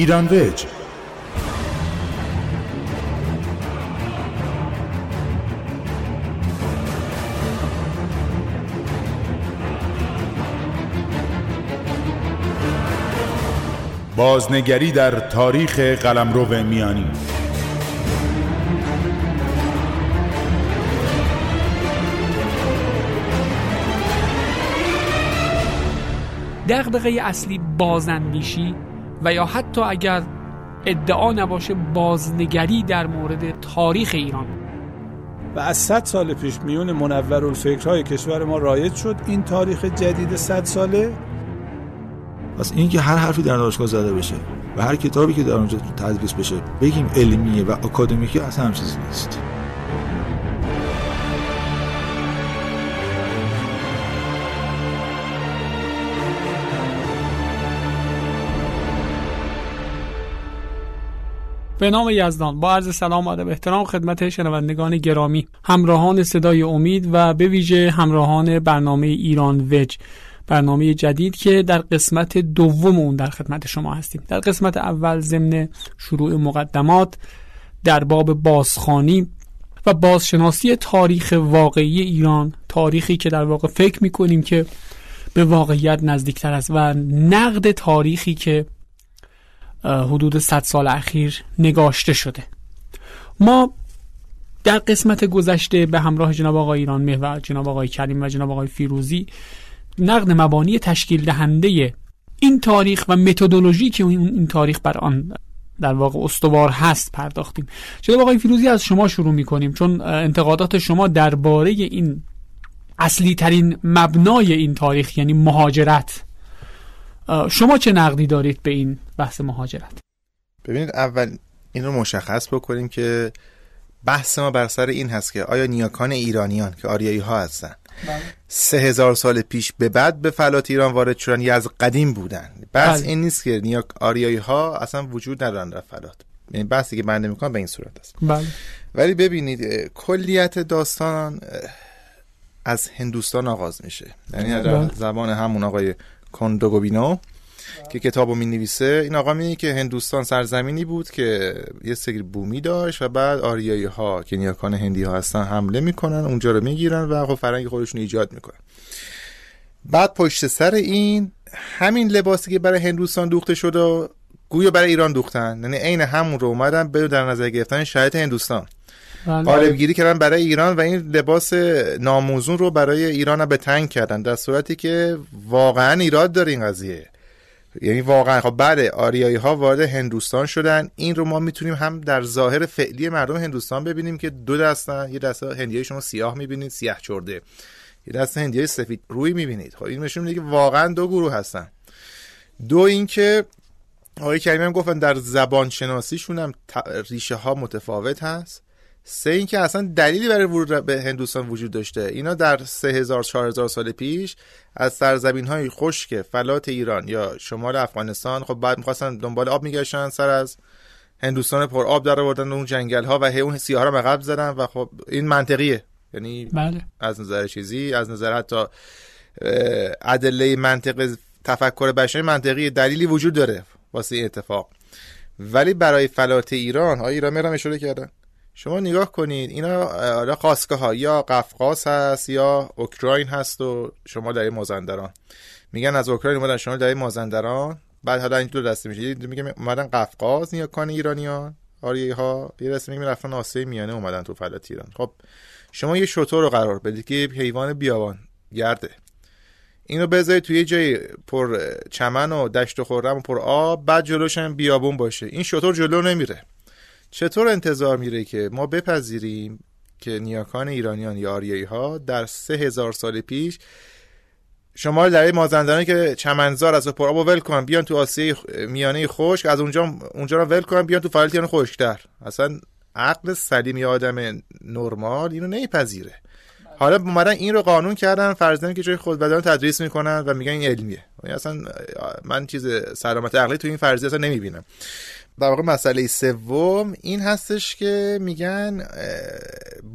ایران ویج. بازنگری در تاریخ قلمرو میانی. دغدغه اصلی بازندیشی و یا حتی اگر ادعا نباشه بازنگری در مورد تاریخ ایران. و از صد سال پیش میون منور الفکرهای کشور ما رایج شد این تاریخ جدید صد ساله. پس این که هر حرفی در دانشگاه زده بشه و هر کتابی که در اونجا تدریس بشه بگیم علمیه و اکادمیکی اصلا هم چیزی نیست. به نام یزدان. با عرض سلام و ادب احترام خدمت شنوندگان گرامی. همراهان صدای امید و به ویژه همراهان برنامه ایران وج برنامه جدید که در قسمت دوم اون در خدمت شما هستیم. در قسمت اول ضمن شروع مقدمات در باب بازخانی و بازشناسی تاریخ واقعی ایران تاریخی که در واقع فکر می‌کنیم که به واقعیت نزدیکتر است و نقد تاریخی که حدود 100 سال اخیر نگاشته شده. ما در قسمت گذشته به همراه جناب آقای ایران مه و جناب آقای کریم و جناب آقای فیروزی نقد مبانی تشکیل دهنده این تاریخ و متدولوژی که این تاریخ بر آن در واقع استوار هست پرداختیم. جناب آقای فیروزی از شما شروع می کنیم چون انتقادات شما درباره این اصلی ترین مبنای این تاریخ یعنی مهاجرت شما چه نقدی دارید به این بحث مهاجرت ببینید اول این رو مشخص بکنیم که بحث ما بر سر این هست که آیا نیاکان ایرانیان که آریایی ها هستن بله. سه هزار سال پیش به بعد به فلات ایران وارد شدن یا از قدیم بودن بحث بله. این نیست که نیاک آریایی ها اصلا وجود ندارن در فلات یعنی بحثی که بنده می‌کنم به این صورت است بله. ولی ببینید کلیت داستان از هندوستان آغاز میشه یعنی در بله. زبان همون آقای کندوگوبینو که کتابو می نویسه این آقا میگه که هندوستان سرزمینی بود که یه سری بومی داشت و بعد آریایی ها که نیاکان هندی ها هستن حمله می‌کنن اونجا رو می‌گیرن و خب فرنگ خودشون ایجاد می‌کنن. بعد پشت سر این همین لباسی که برای هندوستان دوخته شد و گویا برای ایران دوختن. یعنی عین همون رو اومدن به در نظر گرفتن شرایط هندوستان. قالب بله. گیری کردن برای ایران و این لباس ناموزون رو برای ایران به تنگ کردن در صورتی که واقعا ایراد داره این قضیه. یعنی واقعا خب بله آریایی ها وارد هندوستان شدن. این رو ما می‌تونیم هم در ظاهر فعلی مردم هندوستان ببینیم که دو دستن یه دست هندیای شما سیاه می‌بینید سیاه چرده. یه دست هندیای سفید روی می‌بینید. خب این نشون که واقعا دو گروه هستن. دو اینکه آقای کریم هم گفتن در زبان شناسیشون هم ریشه ها متفاوت هست. سه اینکه اصلا دلیلی برای ورود به هندوستان وجود داشته. اینا در 3000 4000 سال پیش از سرزمین های خشک فلات ایران یا شمال افغانستان خب بعد می‌خواستن دنبال آب میگشتن سر از هندوستان پر آب در آوردن اون جنگل ها و هی اون سیاه رو عقب زدن و خب این منطقیه. یعنی بله. از نظر چیزی از نظر حتی ادله منطق تفکر بشری منطقی دلیلی وجود داره واسه این اتفاق. ولی برای فلات ایران ها ایران میرم اشاره کردن. شما نگاه کنید اینا حالا خاسکه ها یا قفقاز هست یا اوکراین هست و شما در مازندران. میگن از اوکراین اومدن شما در مازندران؟ بعد حالا این دو دسته میشه. میگه اومدن قفقاز نیاکان ایرانیان؟ آریه ها. یه دسته میگن رفتن آسیای میانه اومدن تو فلات ایران. خب شما یه شطور رو قرار بدید که حیوان بیابان گرده. اینو بذارید توی یه جای پر چمن و دشت و خورم و پر آب بعد جلوش بیابون باشه. این شطور جلو نمیره. چطور انتظار میره که ما بپذیریم که نیاکان ایرانیان یا آریایی ها در سه هزار سال پیش شمال در مازندرانی که چمنزار از پر آب ول کنن بیان تو آسیه میانه خشک از اونجا اونجا رو ول کنن بیان تو فلاتیان خشکتر. اصلا عقل سلیم یا آدم نرمال اینو نمیپذیره. حالا اومدن این رو قانون کردن فرضاً که جای خود بدن تدریس می‌کنن و میگن این علمیه. یعنی اصلا من چیز سلامت عقلی تو این فرضیه اصلا نمی‌بینم. در واقع مسئله سوم این هستش که میگن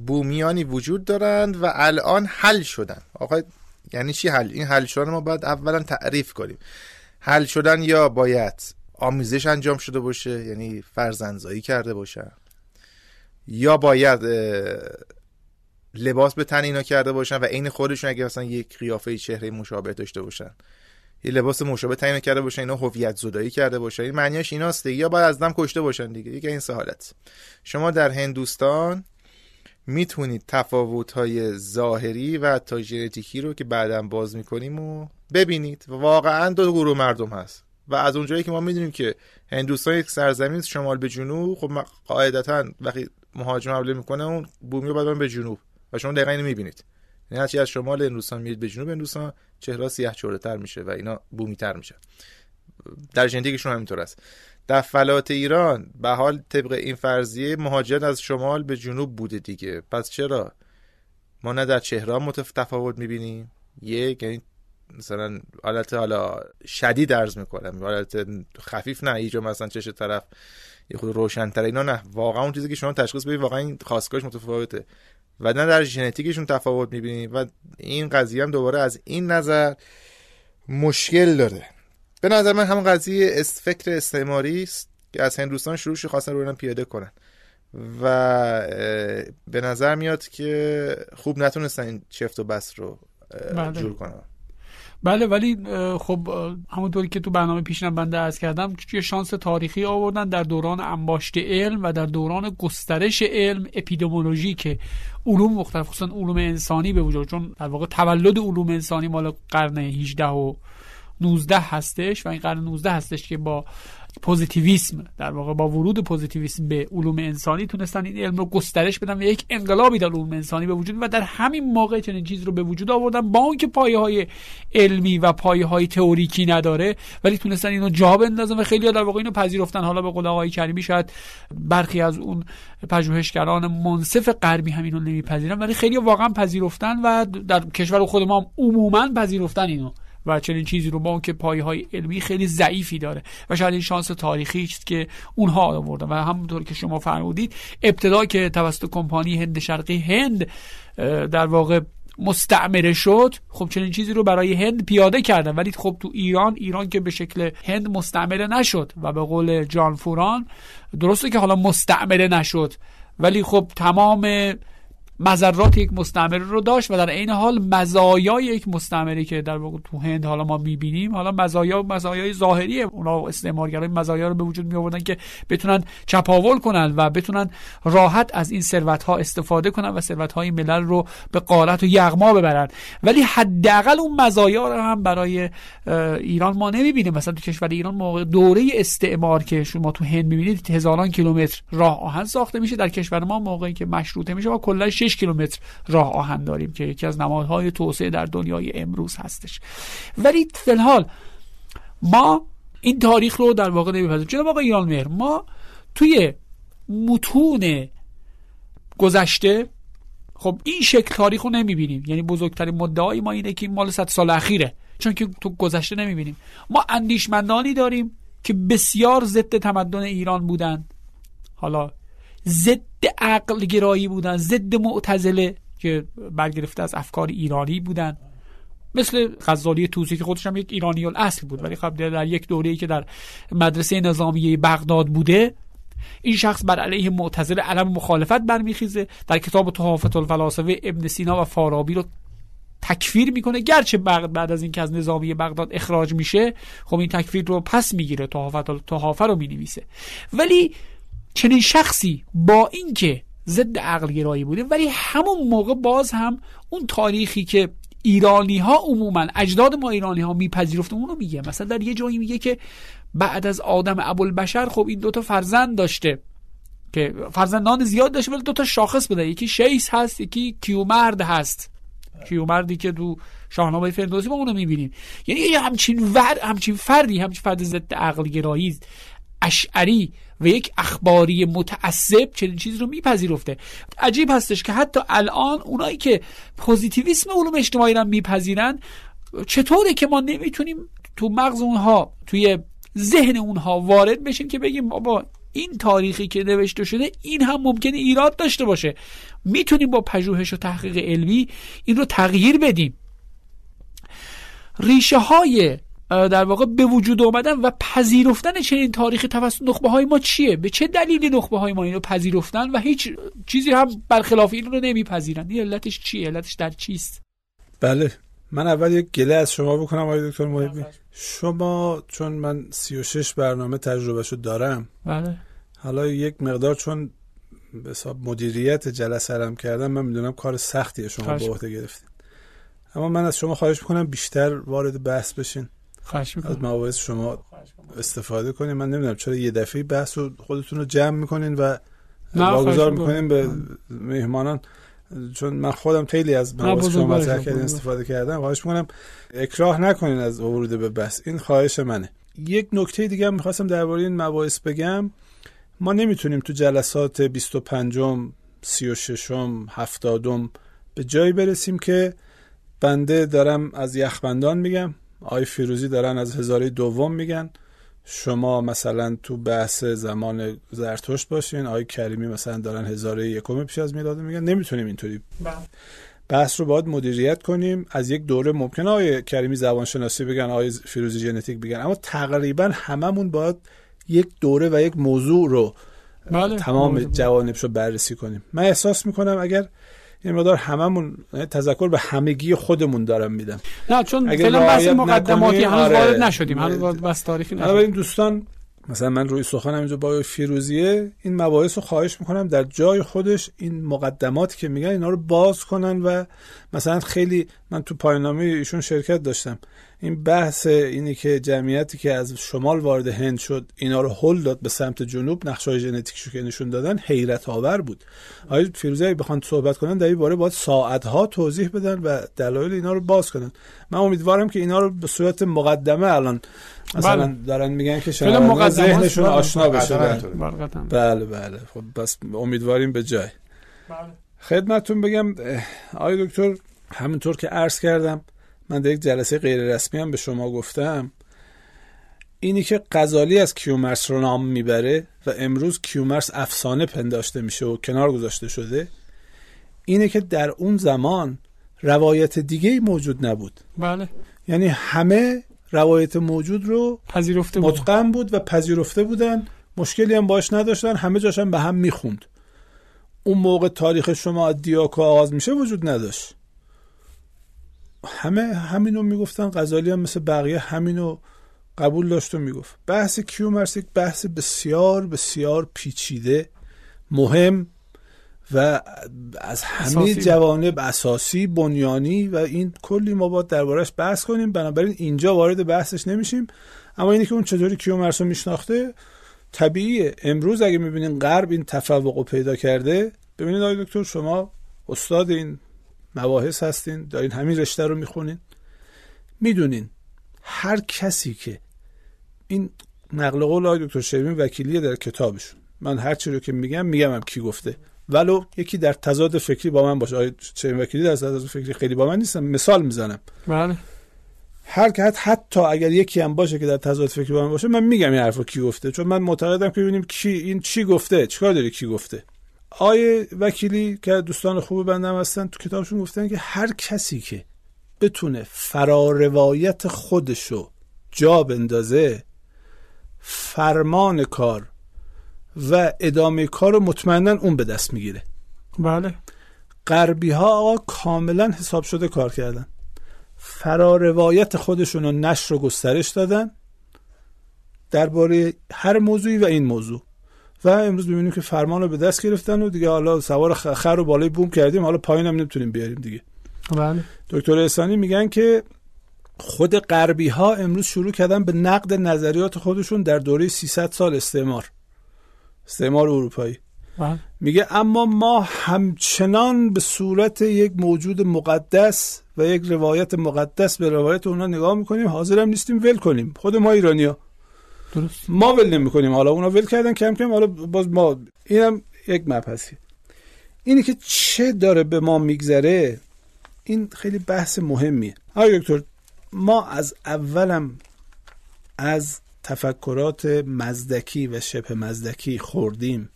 بومیانی وجود دارند و الان حل شدن. آقا یعنی چی حل؟ این حل شدن ما باید اولا تعریف کنیم. حل شدن یا باید آمیزش انجام شده باشه یعنی فرزندزایی کرده باشن یا باید لباس به تن اینا کرده باشن و عین خودشون اگه مثلا یک قیافه چهره مشابه داشته باشن. یه لباس مشابه تعیین کرده باشن اینا هویت زدایی کرده باشن این معنیش ایناست دیگه. یا باید از دم کشته باشن دیگه. یک این سه حالت. شما در هندوستان می‌تونید تفاوت های ظاهری و تا ژنتیکی رو که بعدا باز می‌کنیم و ببینید. واقعا دو گروه مردم هست. و از اونجایی که ما می‌دونیم که هندوستان یک سرزمین شمال به جنوب خب قاعدتا وقتی مهاجم حمله می‌کنه اون بومی رو به جنوب. و شما دقیقا اینو می‌بینید. یعنی هرچی از شمال هندوستان میرید به جنوب هندوستان چهره سیاه چوره تر میشه و اینا بومی تر میشه در ژنتیکشون همینطور است. در فلات ایران به حال طبق این فرضیه مهاجرت از شمال به جنوب بوده دیگه. پس چرا؟ ما نه در چهره متف تفاوت می‌بینیم. یک یعنی مثلا حالت حالا شدید درز می‌کنم. حالت خفیف نه ایجا مثلا چش طرف یه خود روشن‌تر. اینا نه. واقعا اون چیزی که شما تشخیص بدید واقعا این خاصگاهش متفاوته. و نه در ژنتیکشون تفاوت می‌بینید و این قضیه هم دوباره از این نظر مشکل داره. به نظر من همون قضیه است فکر استعماری است که از هندوستان شروع شد خواستن رو پیاده کنن. و به نظر میاد که خوب نتونستن این چفت و بس رو بله. جور کنن. بله ولی خب همونطوری که تو برنامه پیشنم بنده از کردم یه شانس تاریخی آوردن در دوران انباشت علم و در دوران گسترش علم اپیدمولوژی که علوم مختلف خصوصا علوم انسانی به وجود چون در واقع تولد علوم انسانی مال قرن 18 و 19 هستش و این قرن 19 هستش که با پوزیتیویسم. در واقع با ورود پوزیتیویسم به علوم انسانی تونستن این علم رو گسترش بدن و یک انقلابی در علوم انسانی به وجود و در همین موقع چنین چیز رو به وجود آوردن. با اینکه پایه های علمی و پایه های تئوریکی نداره ولی تونستن اینو جا بندازن و خیلی در واقع اینو پذیرفتن. حالا به قول آقای کریمی شاید برخی از اون پژوهشگران منصف غربی هم اینو نمیپذیرن ولی خیلی واقعا پذیرفتن و در کشور خود ما عموما پذیرفتن اینو. و چنین چیزی رو با که پایه های علمی خیلی ضعیفی داره. و شاید این شانس تاریخی است که اونها آوردن. و همونطور که شما فرمودید ابتدا که توسط کمپانی هند شرقی هند در واقع مستعمره شد خب چنین چیزی رو برای هند پیاده کردن. ولی خب تو ایران ایران که به شکل هند مستعمره نشد و به قول جان فوران درسته که حالا مستعمره نشد. ولی خب تمام مذرات یک مستعمره رو داشت و در عین حال مزایای یک مستعمره که در واقع تو هند حالا ما می‌بینیم حالا مزایا مزایای ظاهری اونا استعمارگرای مزایا رو به وجود می آوردن که بتونن چپاول کنن و بتونن راحت از این ثروت ها استفاده کنن و ثروت های ملل رو به قارت و یغما ببرن. ولی حداقل اون مزایا رو هم برای ایران ما نمی‌بینیم. مثلا تو کشور ایران موقع دوره استعمار که شما تو هند می‌بینید هزاران کیلومتر راه آهن ساخته میشه. در کشور ما موقعی که مشروطه میشه ما کلا 6 کیلومتر راه آهن داریم که یکی از نمادهای توسعه در دنیای امروز هستش. ولی فلحال ما این تاریخ رو در واقع نمیپذیریم. جناب آقای ایران مهر ما توی متون گذشته خب این شکل تاریخ رو نمی‌بینیم. یعنی بزرگترین مدعای ما اینه که مال صد سال اخیره. چون که تو گذشته نمی‌بینیم. ما اندیشمندانی داریم که بسیار ضد تمدن ایران بودند حالا ضد عقل گرایی بودن ضد معتزله که برگرفته از افکار ایرانی بودن. مثل غزالی توسی که خودش هم یک ایرانی اصل بود ولی خب در یک دوره‌ای که در مدرسه نظامیه بغداد بوده این شخص بر علیه معتزله علم مخالفت برمیخیزه. در کتاب تحافت الفلاسفه ابن سینا و فارابی رو تکفیر می‌کنه. گرچه بعد از اینکه از نظامی بغداد اخراج میشه خب این تکفیر رو پس می‌گیره تحافت تحافه رو می‌نویسه. ولی چنین شخصی با اینکه ضد عقل گرایی بوده ولی همون موقع باز هم اون تاریخی که ایرانی ها عموما اجداد ما ایرانی ها میپذیرفتن اونو میگه. مثلا در یه جایی میگه که بعد از آدم ابوالبشر خب این دوتا فرزند داشته که فرزندان زیاد داشته ولی دوتا شاخص بوده. یکی شیس هست یکی کیومرد هست. کیومردی که تو شاهنامه فردوسی ما اونو می‌بینیم. یعنی همچین ور همچین فردی همچین فرد ضد عقل گرایی اشعری و یک اخباری متعصب چنین چیزی رو میپذیرفته. عجیب هستش که حتی الان اونایی که پوزیتیویسم علوم اجتماعی رو میپذیرن چطوره که ما نمی‌تونیم تو مغز اونها توی ذهن اونها وارد بشیم که بگیم بابا این تاریخی که نوشته شده این هم ممکنه ایراد داشته باشه. می‌تونیم با پژوهش و تحقیق علمی این رو تغییر بدیم. ریشه های در واقع به وجود آمدن و پذیرفتن چنین تاریخ توسط نخبه های ما چیه؟ به چه دلیلی نخبه های ما اینو پذیرفتن و هیچ چیزی هم برخلاف این رو نمیپذیرن؟ این علتش چیه؟ علتش در چیست؟ بله. من اول یک گله از شما بکنم آقای دکتر محبی. شما چون من 36 برنامه تجربهشو دارم بله. حالا یک مقدار چون به حساب مدیریت جلسه رم کردم من می‌دونم کار سختیه شما به عهده گرفتین اما من از شما خواهش می‌کنم بیشتر وارد بحث بشین. خواهش از مواعظ شما استفاده کنین. من نمی‌دونم چرا یه دفعه بحث رو خودتون رو جمع می‌کنین و واگذار می‌کنین به مهمانان. چون من خودم خیلی از مواعظ شما مطرح کردین استفاده کردم. خواهش می‌کنم اکراه نکنین از ورود به بحث. این خواهش منه. یک نکته دیگه هم می‌خواستم درباره این مباحث بگم. ما نمی‌تونیم تو جلسات 25 م 36 م 70 م به جایی برسیم که بنده دارم از یخبندان میگم. آی فیروزی دارن از هزاره دوم میگن. شما مثلا تو بحث زمان زرتشت باشین آی کریمی مثلا دارن هزاره یکم پیش از میلاد میگن. نمی‌تونیم اینطوری بحث رو باید مدیریت کنیم. از یک دوره ممکنه آی کریمی زبانشناسی بگن آی فیروزی ژنتیک بگن. اما تقریبا هممون باید یک دوره و یک موضوع رو بله. تمام جوانبش رو بررسی کنیم. من احساس می‌کنم اگر یه مقدار هممون تذکر به همگی خودمون دارم میدم. نه چون فعلا بحث مقدماتی هنوز آره. وارد نشدیم هنوز بس تاریخی نشدیم. این دوستان مثلا من روی سخنم اینجا با فیروزیه این مباحث رو خواهش می‌کنم در جای خودش این مقدماتی که میگن اینا رو باز کنن و مثلا خیلی من تو پایاننامه ایشون شرکت داشتم. این بحث اینی که جمعیتی که از شمال وارد هند شد اینا رو هل داد به سمت جنوب نقشای ژنتیکشو که نشون دادن حیرت آور بود. آقای فیروزه بخوان صحبت کنن در این باره باید ساعتها توضیح بدن و دلایل اینا رو باز کنن. من امیدوارم که اینا رو به صورت مقدمه الان مثلا بله. دارن میگن که شما ذهنشون بله. آشنا بشه. بله. بله, بله. خب بس امیدواریم به جای. بله. خدمتتون بگم آقای دکتر همونطور که عرض کردم من در یک جلسه غیر رسمی هم به شما گفتم اینی که غزالی از کیومرس رو نام می‌بره و امروز کیومرس افسانه پنداشته میشه و کنار گذاشته شده اینه که در اون زمان روایت دیگه موجود نبود. بله. یعنی همه روایت موجود رو پذیرفته بود. متقن بود و پذیرفته بودن مشکلی هم باش نداشتن همه جاشن به هم می‌خوند. اون موقع تاریخ شما دیاکو آغاز میشه وجود نداشت. همه همینو می‌گفتن غزالی هم مثل بقیه همینو قبول داشت و می‌گفت. بحث کیومرس یک بحث بسیار بسیار پیچیده مهم و از همه جوانب اساسی بنیانی و این کلی ما باید دربارش بحث کنیم. بنابراین اینجا وارد بحثش نمیشیم. اما اینه که اون چطوری کیومرس رو میشناخته طبیعیه. امروز اگه می‌بینین غرب این تفوق پیدا کرده ببینید آقای دکتر شما استاد این مباحث هستین دارین همین رشته رو می‌خونین. می‌دونین هر کسی که این نقل قول آقای دکتر شیرین وکیلیه در کتابشون من هر چی رو که میگم میگم هم کی گفته. ولو یکی در تضاد فکری با من باشه. آقای شیرین وکیلی در تضاد فکری خیلی با من نیستم مثال می‌زنم. بله. هر که حتی اگر یکی هم باشه که در تضاد فکری با من باشه من میگم این حرفو کی گفته. چون من معتقدم که ببینیم کی این چی گفته. چیکار داره کی گفته؟ آیه وکیلی که دوستان خوب بندم هستن تو کتابشون گفتن که هر کسی که بتونه فراروایت خودشو جا بندازه فرمان کار و ادامه کار رو مطمئنا اون به دست می‌گیره. بله. غربی ها آقا کاملا حساب شده کار کردن. فراروایت خودشون رو نشر و گسترش دادن. درباره هر موضوعی و این موضوع. و امروز ببینیم که فرمان رو به دست گرفتن و دیگه حالا سوار خر رو بالای بوم کردیم. حالا پایین هم نمی‌تونیم بیاریم دیگه. بله. دکتر احسانی میگن که خود غربی ها امروز شروع کردن به نقد نظریات خودشون در دوره 300 سال استعمار. استعمار اروپایی. بله. میگه اما ما همچنان به صورت یک موجود مقدس و یک روایت مقدس به روایت اونا نگاه می‌کنیم حاضرم نیستیم ول کنیم. خود ما ایرانیا درست. ما ول نمی‌کنیم. حالا اونا ول کردن کم کم. حالا باز ما اینم یک مبحثی اینی که چه داره به ما میگذره این خیلی بحث مهمیه. آقای دکتر ما از اولم از تفکرات مزدکی و شبه مزدکی خوردیم.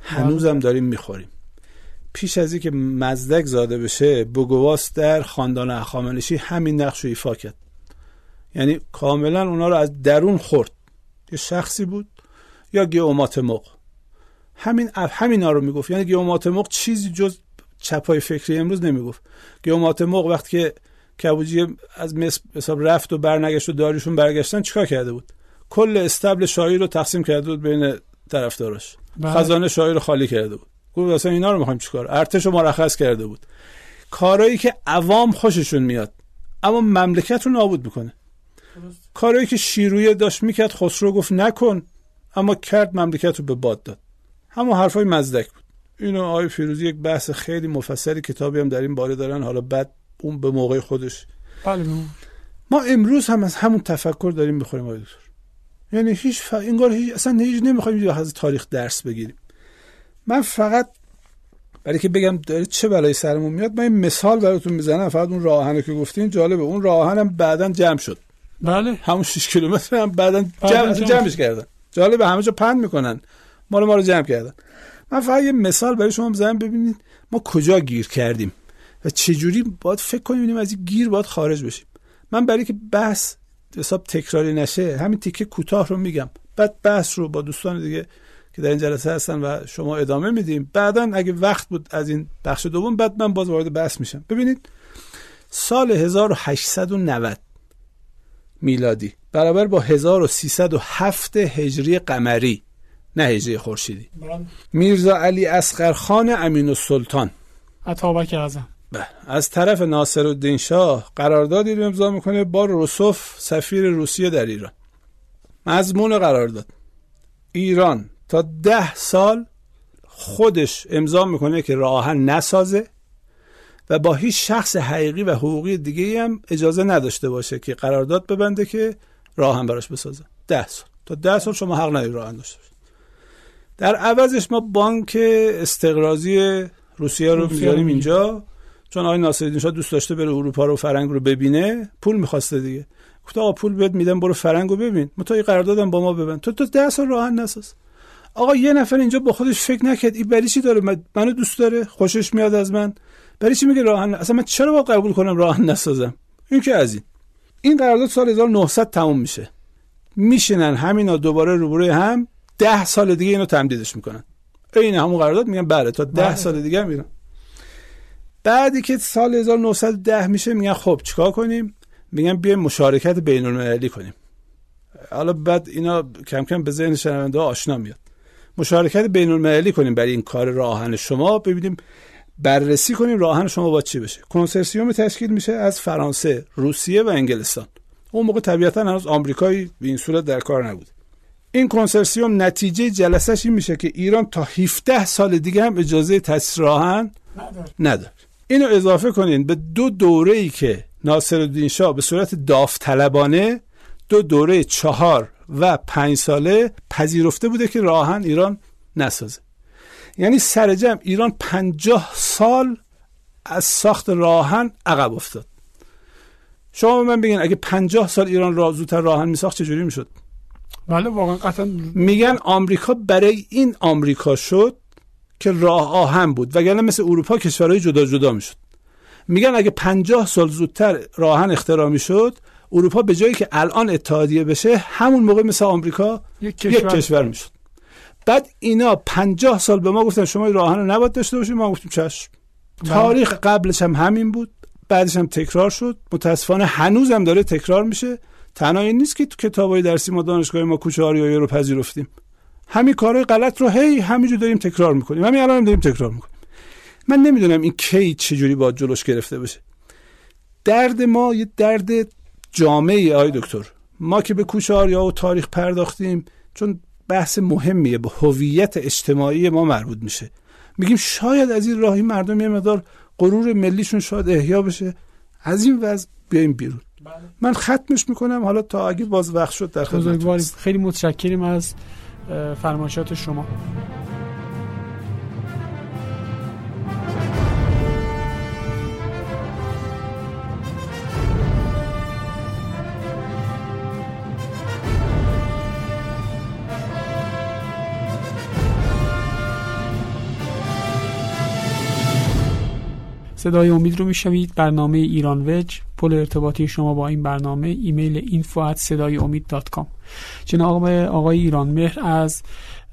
هنوزم داریم می‌خوریم. پیش از اینکه مزدک زاده بشه بوگواس در خاندان اخامنشی همین نقش رو ایفا کرد. یعنی کاملا اونا رو از درون خورد. یه شخصی بود. یا گیوماتمق همین همینا رو می‌گفت. یعنی گیوماتمق چیزی جز چپای فکری امروز نمی‌گفت. گیوماتمق وقتی که کبوجی از مصر حساب رفت و برنگشت و داریشون برگشتن چیکار کرده بود؟ کل استبل شاهی رو تقسیم کرده بود بین طرفداراش. بله. خزانه شاهی رو خالی کرده بود. گفت اصلا اینا رو می‌خوایم چیکار؟ ارتش رو مرخص کرده بود. کارایی که عوام خوششون میاد اما مملکت رو نابود می‌کنه. کارایی که شیرویه داشت می‌کرد خسرو گفت نکن. اما کرد مملکت رو به باد داد. همون حرفای مزدک بود. اینو آقای فیروزی یک بحث خیلی مفصلی کتابی هم در این باره دارن. حالا بعد اون به موقع خودش. بله ما امروز هم از همون تفکر داریم می‌خوریم آقای دکتر. یعنی هیچ ف... انگار هیچ اصلا هیچ نمی‌خوایم از تاریخ درس بگیریم. من فقط برای که بگم داره چه بلایی سرمون میاد من این مثال براتون می‌زنم. فقط اون راه که گفتین جالبه. اون راه هم بعدا جمع شد. بله. همون 6 کیلومتر هم بعدا جمع جمع جمعش کردن. جالبه همه جا پند می‌کنن. مال ما رو جمع کردن. من فقط یه مثال برای شما بزنم ببینید ما کجا گیر کردیم و چجوری باید فکر کنیم از این گیر باید خارج بشیم. من برای که بحث حساب تکراری نشه همین تیکه کوتاه رو میگم. بعد بحث رو با دوستان دیگه که در این جلسه هستن و شما ادامه میدیم. بعدا اگه وقت بود از این بخش دوم بعد من باز وارد بحث میشم. ببینید سال 1890 میلادی. برابر با 1307 هجری قمری. نه هجری خورشیدی. بله. میرزا علی خان امین السلطان عطابک اعظم. از طرف ناصر الدین شاه قراردادی رو امضا می‌کنه با روسوف سفیر روسیه در ایران. مضمون قرارداد. ایران تا ده سال خودش امضا می‌کنه که راهن نسازه. و با هیچ شخص حقیقی و حقوقی دیگه هم اجازه نداشته باشه که قرارداد ببنده که راهن براش بسازه. ده سال. تا ده سال شما حق نداری راهن داشته باشه در عوضش ما بانک استقرازی روسیه رو می‌ذاریم اینجا. چون آقای ناصرالدین شاه دوست داشته بره اروپا رو فرنگ رو ببینه پول می‌خواسته دیگه. گفت آقا پول بهت میدم برو فرنگ رو ببین. متا قراردادم با ما ببند. تو تو ده سال راهن نساز. آقا یه نفر اینجا با خودش فکر نکرد این برای چی داره؟ منو دوست داره خوشش میاد از من. برای چی میگه راهن اصلا من چرا باید قبول کنم راهن نسازم؟ این که از این. این قرارداد سال 1900 تموم میشه. میشینن همینا دوباره روبروی هم ده سال دیگه اینو تمدیدش می‌کنن. این همون قرارداد میگن بله تا ده بله. سال دیگه میرن. بعدی که سال 1910 میشه میگن خب چیکار کنیم؟ میگن بیایم مشارکت بین المللی کنیم. حالا بعد اینا کم کم به ذهن شنونده آشنا میاد. مشارکت بین المللی کنیم برای این کار راهن شما ببینیم بررسی کنیم راهن شما با چی بشه. کنسرسیوم تشکیل میشه از فرانسه روسیه و انگلستان. اون موقع طبیعتا هنوز آمریکایی به این صورت در کار نبود این کنسرسیوم نتیجه جلسش این میشه که ایران تا 17 سال دیگه هم اجازه تاسیس راهن نداره. اینو اضافه کنین به دو دوره ای که ناصرالدین شاه به صورت داوطلبانه دو دوره چهار و پنج ساله پذیرفته بوده که راهن ایران نسازه. یعنی سرجم ایران پنجاه سال از ساخت راهن عقب افتاد. شما من بگین اگه پنجاه سال ایران را زودتر راهن میساخت چجوری می‌شد؟ بله واقعا قطعا میگن آمریکا برای این آمریکا شد که راه آهن بود وگرنه مثل اروپا کشورهای جدا جدا می‌شد. میگن اگه پنجاه سال زودتر راهن اختراع می‌شد اروپا به جایی که الان اتحادیه بشه همون موقع مثل آمریکا یک کشور, یک کشور می‌شد. بعد اینا پنجاه سال به ما گفتن شما راهن رو نباید داشته باشید ما گفتیم چشم بله. تاریخ قبلش هم همین بود بعدش هم تکرار شد. متاسفانه هنوز هم داره تکرار میشه. تنها این نیست که تو کتابای درسی ما دانشگاه ما کوچه رو پذیرفتیم. همین کارهای غلط رو هی همینجور داریم تکرار می‌کنیم. همین الان هم داریم تکرار می‌کنیم. من نمی‌دونم این کی چجوری با جلوش گرفته بشه. درد ما یه درد جامعه آی دکتر. ما که به کوچه و تاریخ پرداختیم چون بحث مهمیه به هویت اجتماعی ما مربوط میشه. میگیم شاید از این راهی مردم یه مقدار غرور ملیشون شاید احیا بشه. از این وضع بیایم بیرون. بله. من ختمش می‌کنم. حالا تا اگه باز وقت شد در خدمت خیلی متشکریم از فرمایشات شما. صدای امید رو می‌شنوید برنامه ایرانویج پل ارتباطی شما با این برنامه ایمیل info صدای امید dot com جناب آقای ایران مهر از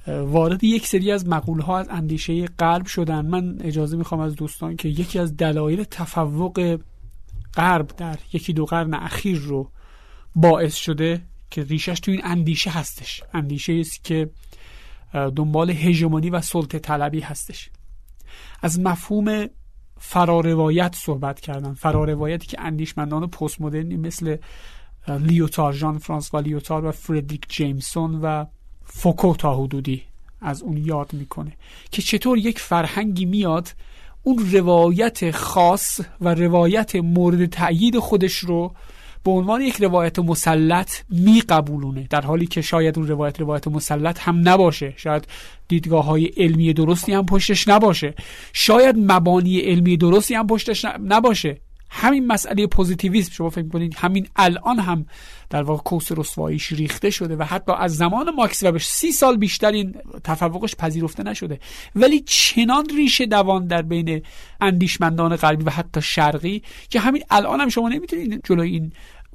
وارد یک سری از مقوله ها از اندیشه غرب شدن. من اجازه می‌خوام از دوستان که یکی از دلایل تفوق غرب در یکی دو قرن اخیر رو باعث شده که ریشش تو این اندیشه هستش. اندیشه است که دنبال هژمونی و سلطه طلبی هستش. از مفهوم فراروایت صحبت کردن. فراروایتی که اندیشمندان پست مدرنی مثل لیوتار ژان فرانسوا لیوتار و فردریک جیمسون و فوکو تا حدودی از اون یاد می‌کنه که چطور یک فرهنگی میاد اون روایت خاص و روایت مورد تأیید خودش رو به عنوان یک روایت مسلط می قبولونه در حالی که شاید اون روایت روایت مسلط هم نباشه. شاید دیدگاه های علمی درستی هم پشتش نباشه. شاید مبانی علمی درستی هم پشتش نباشه. همین مسئله پوزیتیویسم شما فکر کنید همین الان هم در واقع کوس رسواییش ریخته شده و حتی از زمان ماکس وبر سی سال بیشتر این تفوقش پذیرفته نشده. ولی چنان ریشه دوان در بین اندیشمندان غربی و حتی شرقی که همین الان هم شما نمی‌تونید جلوی این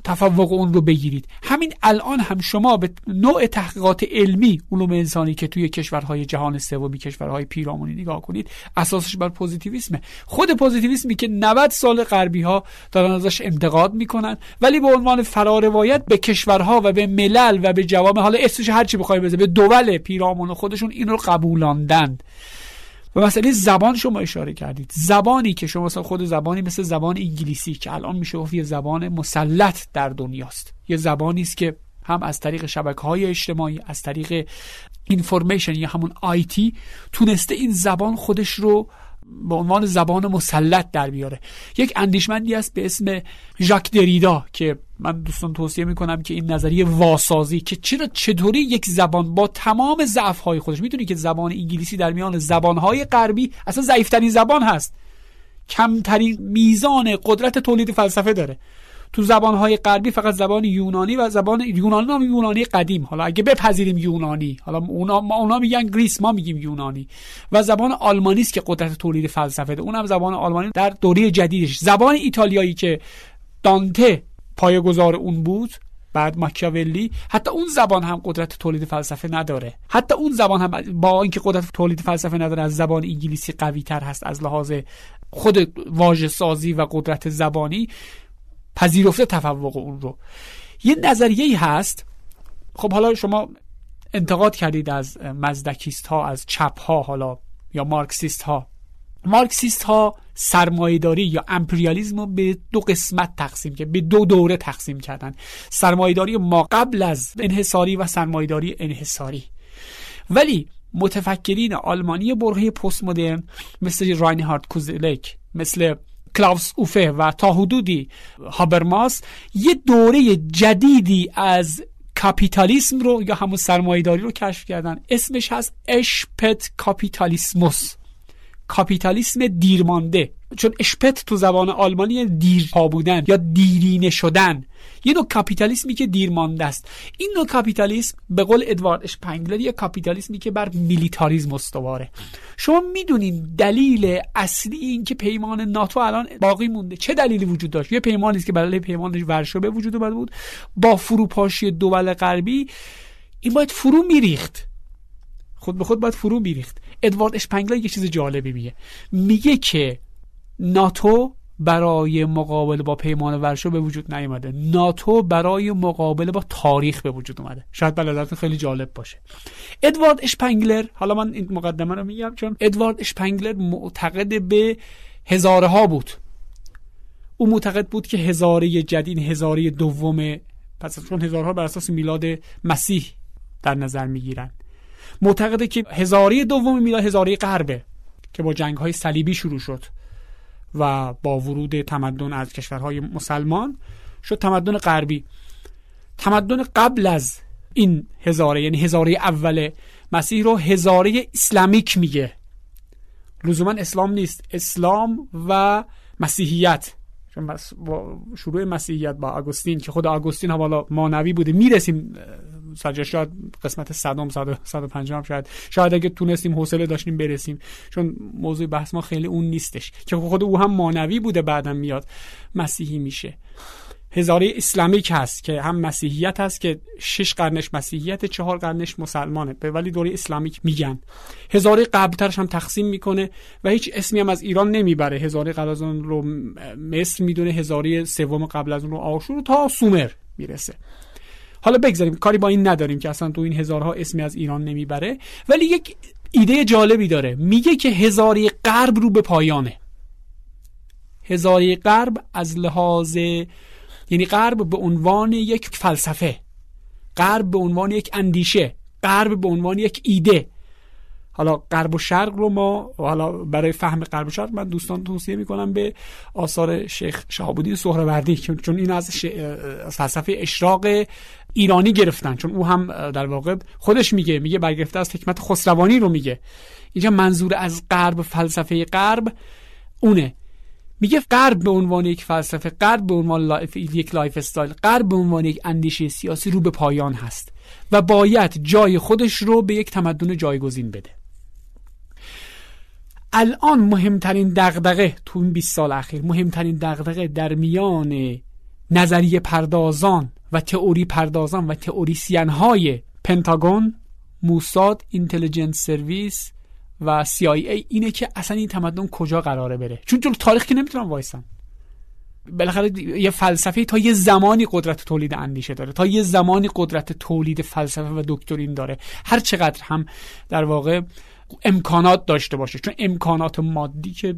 تفوق اون رو بگیرید. همین الان هم شما به نوع تحقیقات علمی علوم انسانی که توی کشورهای جهان سومی کشورهای پیرامونی نگاه کنید اساسش بر پوزیتیویسمه. خود پوزیتیویسمی که 90 سال غربی ها دارن ازش انتقاد می‌کنن ولی به عنوان فراروایت به کشورها و به ملل و به جوامع حالا اسمش هر چی بخوای بزنه به دول پیرامون خودشون این رو قبولاندند. و مسئله زبان شما اشاره کردید. زبانی که شما مثلا خود زبانی مثل زبان انگلیسی که الان میشه گفت یه زبان مسلط در دنیاست. یه زبانی است که هم از طریق شبکه های اجتماعی از طریق information یا همون IT تونسته این زبان خودش رو به عنوان زبان مسلط در بیاره. یک اندیشمندی است به اسم ژاک دریدا که من دوستان توصیه می‌کنم که این نظریه واسازی که چرا چطوری یک زبان با تمام ضعف های خودش می‌دونی که زبان انگلیسی در میان زبان های غربی اصلا ضعیفترین زبان هست. کمترین میزان قدرت تولید فلسفه داره. تو زبانهای غربی فقط زبان یونانی و زبان یونانی نام یونانی قدیم. حالا اگه بپذیریم یونانی حالا اونا, اونا میگن Greece ما میگیم یونانی. و زبان آلمانی است که قدرت تولید فلسفه ده. اونم زبان آلمانی در دوره جدیدش. زبان ایتالیایی که دانته پایه‌گذار اون بود بعد ماکیاولی حتی اون زبان هم قدرت تولید فلسفه نداره. حتی اون زبان هم با اینکه قدرت تولید فلسفه نداره از زبان انگلیسی قوی تر هست از لحاظ خود واژه سازی و قدرت زبانی. پذیرفته تفوق اون رو. یه نظریه هست. خب حالا شما انتقاد کردید از مزدکیست ها از چپ ها حالا یا مارکسیست ها مارکسیست ها سرمایهداری یا امپریالیزم رو به دو قسمت تقسیم کرد به دو دوره تقسیم کردن. سرمایهداری ما قبل از انحصاری و سرمایهداری انحصاری. ولی متفکرین آلمانی برهه پست مدرن مثل راینهارد کوزلک مثل کلاوس اوفه و تا حدودی هابرماس یه دوره جدیدی از کاپیتالیسم رو یا همون سرمایهداری رو کشف کردن. اسمش هست اشپت کاپیتالیسموس. کاپیتالیسم دیرمانده. چون اشپت تو زبان آلمانی دیرپا بودن یا دیرینه شدن. یه نوع کاپیتالیسمی که دیرمانده است. این نوع کاپیتالیسم به قول ادوارد اشپنگلر یه کاپیتالیسمی که بر میلیتاریزم استواره. شما می‌دونین دلیل اصلی این که پیمان ناتو الان باقی مونده. چه دلیلی وجود داشت؟ یه پیمانی است که برای پیمانش ورشو به وجود اومده بود. با فروپاشی دول غربی این باید فرو میریخت. خود به خود باید فرو میریخت. ادوارد اشپنگلر یه چیز جالبی میگه. میگه که ناتو برای مقابله با پیمان ورشو به وجود نیومده ناتو برای مقابله با تاریخ به وجود اومده. شاید بلدتون خیلی جالب باشه. ادوارد اشپنگلر حالا من این مقدمه رو میگم چون ادوارد اشپنگلر معتقد به هزاره ها بود. او معتقد بود که هزاره جدید هزاره دوم پس چون هزارها بر اساس میلاد مسیح در نظر می‌گیرن معتقده که هزاره دوم میلاد هزاره غربه که با جنگ های صلیبی شروع شد. و با ورود تمدن از کشورهای مسلمان شد تمدن غربی. تمدن قبل از این هزاره یعنی هزاره اول مسیح رو هزاره اسلامیک میگه. لزوما اسلام نیست اسلام و مسیحیت. شروع مسیحیت با آگوستین که خود آگوستین هم حالا مانوی بوده. می‌رسیم شاید قسمت صدم صد صد هم شاید شاید اگه تونستیم حوصله داشتیم برسیم. چون موضوع بحث ما خیلی اون نیستش. که خود او هم مانوی بوده بعدم میاد مسیحی میشه. هزاره اسلامیک هست که هم مسیحیت هست که شش قرنش مسیحیت چهار قرنش مسلمانه. به ولی دوره اسلامیک میگن. هزاره قبلترش هم تقسیم می‌کنه و هیچ اسمی هم از ایران نمی‌بره. هزاره قبل از اون رو مصر می‌دونه هزاره سوم قبل از اون رو آشور تا سومر می‌رسه. حالا بگذاریم کاری با این نداریم که اصلا تو این هزارها اسمی از ایران نمی‌بره ولی یک ایده جالبی داره. میگه که هزاره غرب رو به پایانه. هزاره غرب از لحاظ یعنی غرب به عنوان یک فلسفه غرب به عنوان یک اندیشه غرب به عنوان یک ایده. حالا غرب و شرق رو ما حالا برای فهم غرب و شرق من دوستان توصیه می‌کنم به آثار شیخ شهاب الدین سهروردی چون این از, فلسفه اشراق ایرانی گرفتن. چون او هم در واقع خودش میگه میگه برگرفته از حکمت خسروانی رو میگه. اینجا منظور از غرب فلسفه غرب اونه. میگه غرب به عنوان یک فلسفه غرب به عنوان life یک lifestyle غرب به عنوان یک اندیشه سیاسی رو به پایان هست و باید جای خودش رو به یک تمدن جایگزین بده. الان مهمترین دغدغه تو این 20 سال اخیر مهمترین دغدغه در میان نظریه پردازان و تئوری پردازان و تئوریسین های پنتاگون موساد Intelligence Service و CIA اینه که اصلا این تمدن کجا قراره بره. چون جلو تاریخ که نمی‌تونن وایسن بالاخره یه فلسفه تا یه زمانی قدرت تولید اندیشه داره. تا یه زمانی قدرت تولید فلسفه و دکترین داره. هر چقدر هم در واقع امکانات داشته باشه. چون امکانات مادی که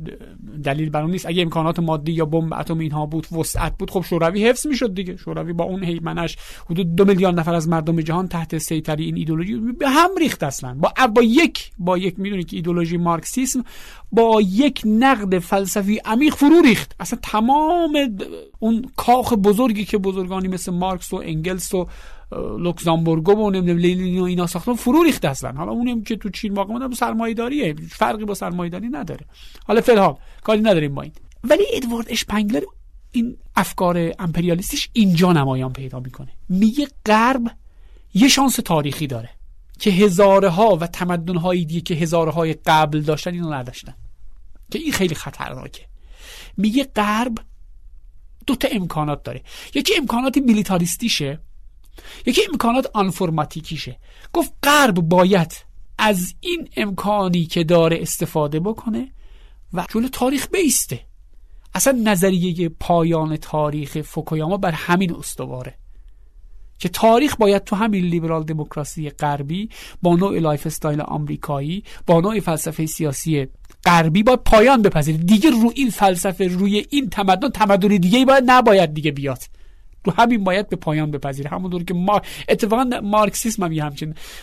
دلیل بر نیست. اگه امکانات مادی یا بمب اتم اینها بود وسعت بود خب شوروی حفظ می‌شد دیگه. شوروی با اون هیمنش حدود دو میلیون نفر از مردم جهان تحت سیطره این ایدولوژی به هم ریخت اصلا. با با یک با یک می‌دونی که ایدولوژی مارکسیسم با یک نقد فلسفی عمیق فرو ریخت. اصلا تمام اون کاخ بزرگی که بزرگانی مثل مارکس و انگلس و لوکزامبورگو و نمی‌دونم لینین و اینا ساختن فرو ریخته اصلا حالا اونم که تو چین واقعا مدام سرمایه‌داریه. فرقی با سرمایه‌داری نداره. حالا فعلا کاری نداریم با این. ولی ادوارد اشپنگلر این افکار امپریالیستیش اینجا نمایان پیدا می‌کنه. میگه غرب یه شانس تاریخی داره که هزاره ها و تمدن های دیگه که هزاره های قبل داشتن اینو نداشتن. که این خیلی خطرناکه. میگه غرب دو تا امکانات داره. یکی امکانات میلیتاریستیشه. یکی امکانات انفورماتیکیشه گفت غرب باید از این امکانی که داره استفاده بکنه و جلو تاریخ بیسته. اصلا نظریه پایان تاریخ فوکویاما بر همین استواره. که تاریخ باید تو همین لیبرال دموکراسی غربی با نوع lifestyle آمریکایی با نوع فلسفه سیاسی غربی باید پایان بپذیره. دیگه روی این فلسفه روی این تمدن تمدن دیگه باید نباید دیگه بیاد. تو همین باید به پایان بپذیره. همونطور که ما اتفاقا مارکسیسم هم یه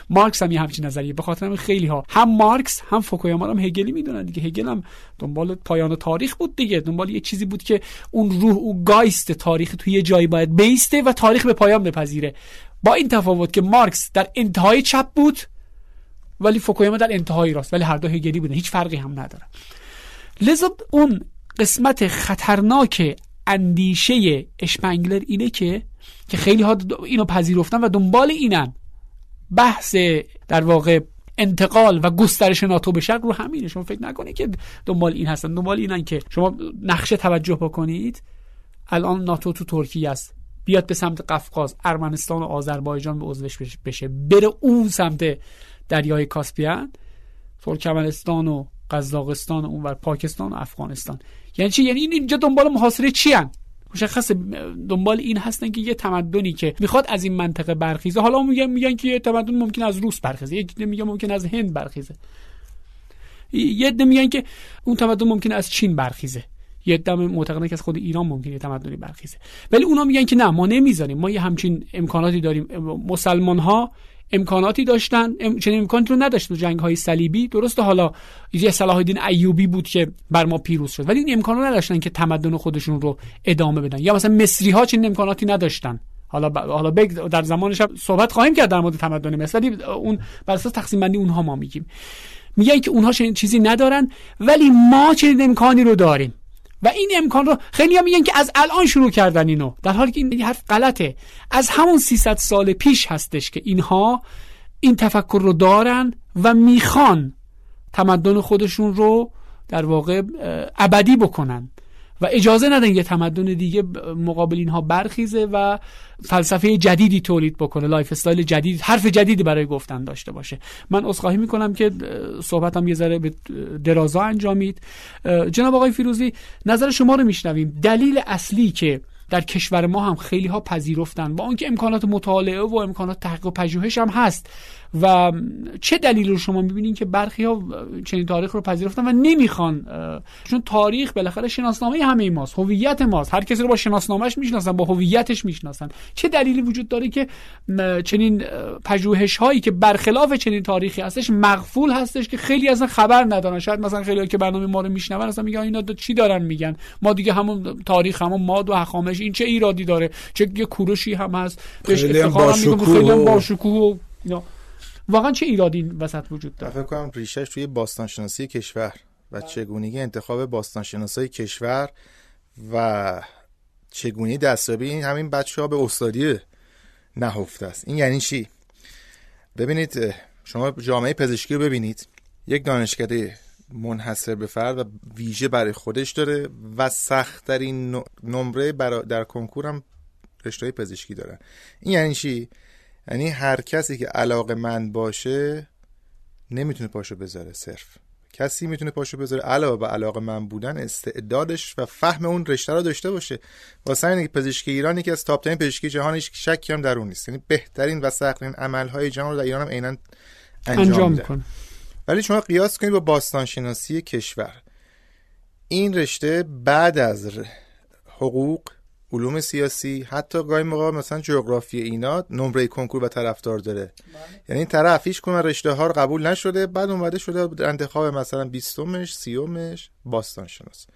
مارکس هم یه همچین نظریه. به خاطر خیلی ها هم مارکس هم فوکویاما هم هگلی می‌دونن دیگه. هگل هم دنبال پایان تاریخ بود دیگه. دنبال یه چیزی بود که اون روح او گایست تاریخ توی یه جایی باید بیسته و تاریخ به پایان بپذیره. با این تفاوت که مارکس در انتهای چپ بود ولی فوکویاما در انتهای راست. ولی هر دو هگلی بودن. هیچ فرقی هم نداره. لذا اون قسمت خطرناک اندیشه اشپنگلر اینه که که خیلی ها اینو پذیرفتن و دنبال اینن. بحث در واقع انتقال و گسترش ناتو به شرق رو همینه. شما فکر نکنید که دنبال این هستن. دنبال اینن که شما نقشه توجه بکنید. الان ناتو تو ترکیه است. بیاد به سمت قفقاز ارمنستان و آذربایجان به عضوش بشه. بره اون سمت دریای کاسپیان ترکمنستان و قزاقستان و اونور پاکستان و افغانستان. یعنی چی؟ یعنی این اینجا دنبال محاصره چی هن؟ مشخص دنبال این هستن که یه تمدنی که می‌خواد از این منطقه برخیزه. حالا میگن میگن که یه تمدن ممکن از روس برخیزه یه میگن ممکن از هند برخیزه. یه عده میگن که اون تمدن ممکن از چین برخیزه. یه عده معتقدن که از خود ایران ممکنه تمدنی برخیزه. ولی اونا میگن که نه ما نمی‌ذاریم. ما یه همچین امکاناتی داریم. مسلمان ها امکاناتی داشتن چنین امکاناتی رو نداشت تو جنگ های صلیبی. درسته حالا یه صلاح الدین ایوبی بود که بر ما پیروز شد. ولی این امکانات نداشتن که تمدن خودشون رو ادامه بدن. یا مثلا مصری ها چنین امکاناتی نداشتن. حالا ب... حالا بگ در زمان شب صحبت خواهیم کرد در مورد تمدن مصر. ولی اون بر اساس تقسیم بندی اونها ما میگیم. میگن که اونها چنین چیزی ندارن ولی ما چنین امکانی رو داریم. و این امکان رو خیلی میگن که از الان شروع کردن اینو. در حالی که این حرف غلطه. از همون 300 سال پیش هستش که اینها این تفکر رو دارن و می‌خوان تمدن خودشون رو در واقع ابدی بکنن. و اجازه ندن یه تمدن دیگه مقابل اینها برخیزه و فلسفه جدیدی تولید بکنه lifestyle جدید حرف جدیدی برای گفتن داشته باشه. من عذرخواهی می‌کنم که صحبتم یه ذره به درازا انجامید. جناب آقای فیروزی نظر شما رو میشنویم. دلیل اصلی که در کشور ما هم خیلی ها پذیرفتن با آنکه امکانات مطالعه و امکانات تحقیق و پژوهش هم هست. و چه دلیل رو شما می‌بینین که برخی ها چنین تاریخ رو پذیرفتن و نمی‌خوان چون تاریخ بالاخره شناسنامه همه ماست هویت ماست. هر کسی رو با شناسنامهش می‌شناسن با هویتش می‌شناسن. چه دلیلی وجود داره که چنین پژوهش هایی که برخلاف چنین تاریخی هستش مغفول هستش که خیلی اصلا خبر ندارن. شاید مثلا خیلی که برنامه ما رو میشنون اصلا میگن اینا چی دارن میگن؟ ما دیگه همون تاریخ همون ماد و هخامش این چه ایرادی داره؟ چه یه کوروشی هم هست. بهش افتخار خیلی با شکوه واقعا چه ایرادی وسط وجود داره؟ فکر کنم ریشش توی باستانشناسی کشور و چگونگی انتخاب باستانشناسای کشور و چگونی دستیابی این همین بچه ها به استادی نهفته است. این یعنی چی؟ ببینید شما جامعه پزشکی رو ببینید. یک دانشکده منحصر به فرد و ویژه برای خودش داره و سختترین نمره در کنکور هم رشته پزشکی داره. این یعنی چی؟ یعنی هر کسی که علاقه من باشه نمی‌تونه پاشو بذاره صرف. کسی می‌تونه پاشو بذاره علاوه به علاقه من بودن استعدادش و فهم اون رشته رو داشته باشه. واسه اینکه پزشکی ایرانی که از تاپ ترین پزشکی جهانش شکی هم در اون نیست. یعنی بهترین و سختترین عملهای جهان رو در ایران هم عینا انجام, انجام می‌کنه. ولی شما قیاس کنید با باستانشناسی کشور. این رشته بعد از حقوق علوم سیاسی حتی گاهی موقع مثلا جغرافی اینا نمره کنکور و طرفدار داره. بله. یعنی این طرف هیچ کنه رشته ها رو قبول نشده بعد اومده شده انتخاب مثلا 20 مش 30 مش باستان شناس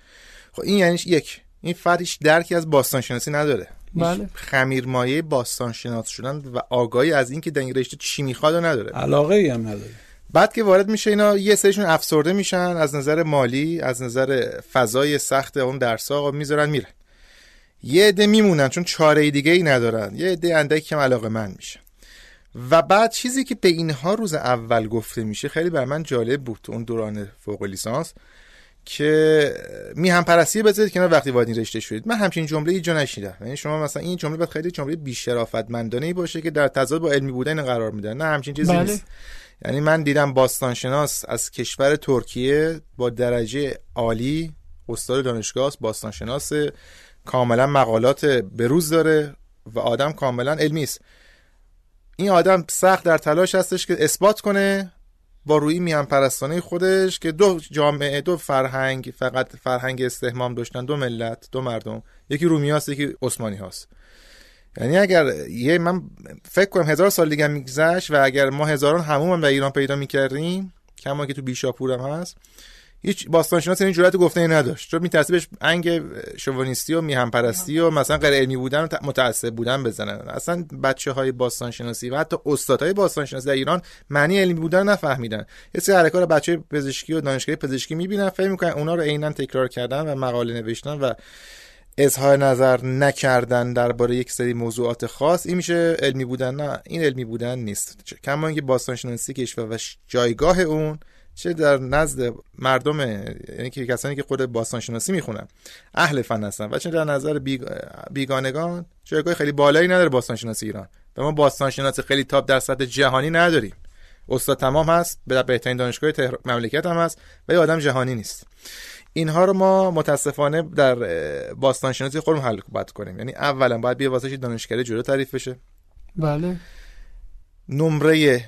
خب این یعنی یک این فرد هیچ درکی از باستان شناسی نداره. بله. خمیر مایه باستان شناس شدن و آگاهی از اینکه در این رشته چی می‌خواد نداره. علاقه ای هم نداره. بعد که وارد میشه اینا یه سریشون افسرده میشن از نظر مالی از نظر فضای سخت اون درس ها می‌ذارن میرن یه عده میمونن چون چاره دیگه ای ندارن. یه عده اندکی کم علاقه من میشه. و بعد چیزی که به اینها روز اول گفته میشه خیلی بر من جالب بود اون دوران فوق لیسانس که می هم پرستی بذارید کنار وقتی وارد این رشته شدید. من همچین جمله ای جا نشیدم. یعنی شما مثلا این جمله باید خیلی جمله بی شرافتمندانه ای باشه که در تضاد با علمی بودن قرار میده نه همچین چیزی بله. نیست. یعنی من دیدم باستانشناس از کشور ترکیه با درجه عالی استاد دانشگاه باستانشناس کاملا مقالات بروز داره و آدم کاملا علمی است. این آدم سخت در تلاش هستش که اثبات کنه با روی میان پرستانه خودش که دو جامعه دو فرهنگ فقط فرهنگ استهمام داشتن دو ملت دو مردم یکی رومی هست یکی عثمانی هاست. یعنی اگر یه من فکر کنم هزار سال دیگه میگذشت و اگر ما هزاران همون هم در ایران پیدا می‌کردیم کما که تو بیشاپور هم هست هیچ باستانشناس این جرأت گفته نداشت. چون میترسه بهش انگ شوونیستی و میهم پرستی و مثلا غیر علمی بودن و متعصب بودن بزنن. اصلا بچه های باستانشناسی و حتی استادهای باستانشناسی در ایران معنی علمی بودن نفهمیدن. یه سری حرکات بچه پزشکی و دانشگاه پزشکی می‌بینن فکر می‌کنن اونا رو عینا تکرار کردن و مقاله نوشتن و اظهار نظر نکردن درباره یک سری موضوعات خاص. این میشه علمی بودن؟ نه این علمی بودن نیست. کما اینکه باستانشناسی کشور و جایگاه اون چه در نزد مردم یعنی که کسانی که خود باستان شناسی می‌خونن اهل فن هستن و چه در نظر بیگانگان جایگاه خیلی بالایی نداره باستان شناسی ایران. و ما باستان شناسی خیلی تاپ در سطح جهانی نداریم. استاد تمام هست به بهترین دانشگاه مملکت هم هست و یه آدم جهانی نیست. اینها رو ما متاسفانه در باستان شناسی خودمون حل باید کنیم. یعنی اولا باید بیا واسه دانشکده جلو تعریف بشه؟ بله. نمره